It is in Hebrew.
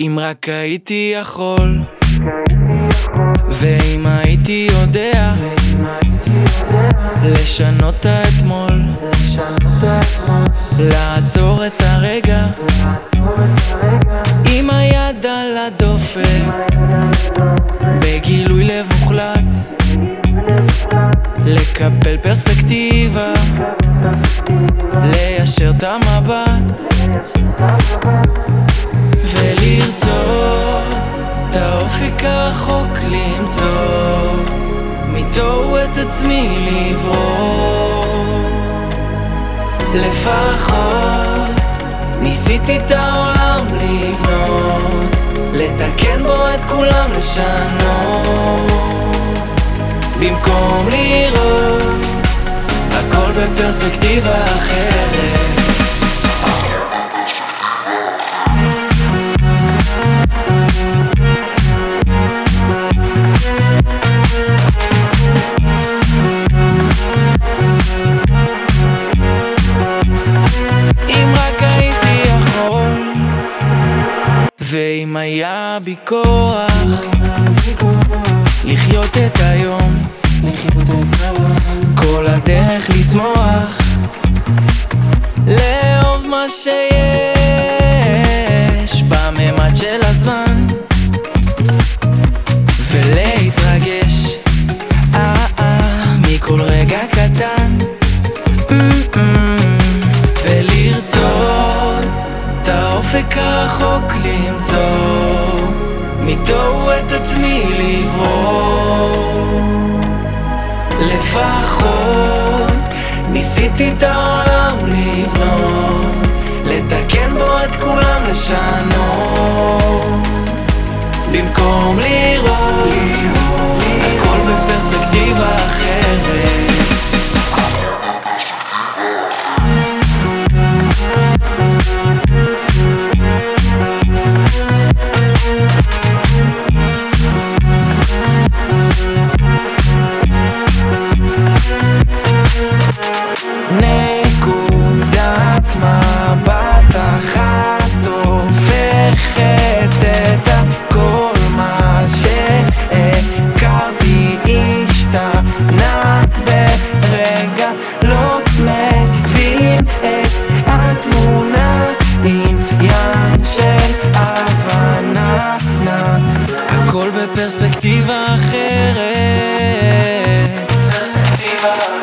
אם רק הייתי יכול. ואם הייתי יודע לשנות האתמול. לעצור את הרגע. עם היד על הדופק. בגילוי לב מוחלט. לקבל פרספקטיבה. ליישר את המבט ולרצות את האופק הרחוק למצוא מתוהו את עצמי לברוא לפחות ניסיתי את העולם לבנות לתקן בו את כולם לשנות. במקום לראות הכל בפרספקטיבה אחרת ואם היה בי כוח לחיות את היום כל הדרך לשמוח לאהוב מה שיש הרחוק למצוא מתוהו את עצמי לברוא. לפחות ניסיתי את העולם לבנות לתקן בו את כולם לשנות. במקום לי בפרספקטיבה אחרת. פרספקטיבה אחרת.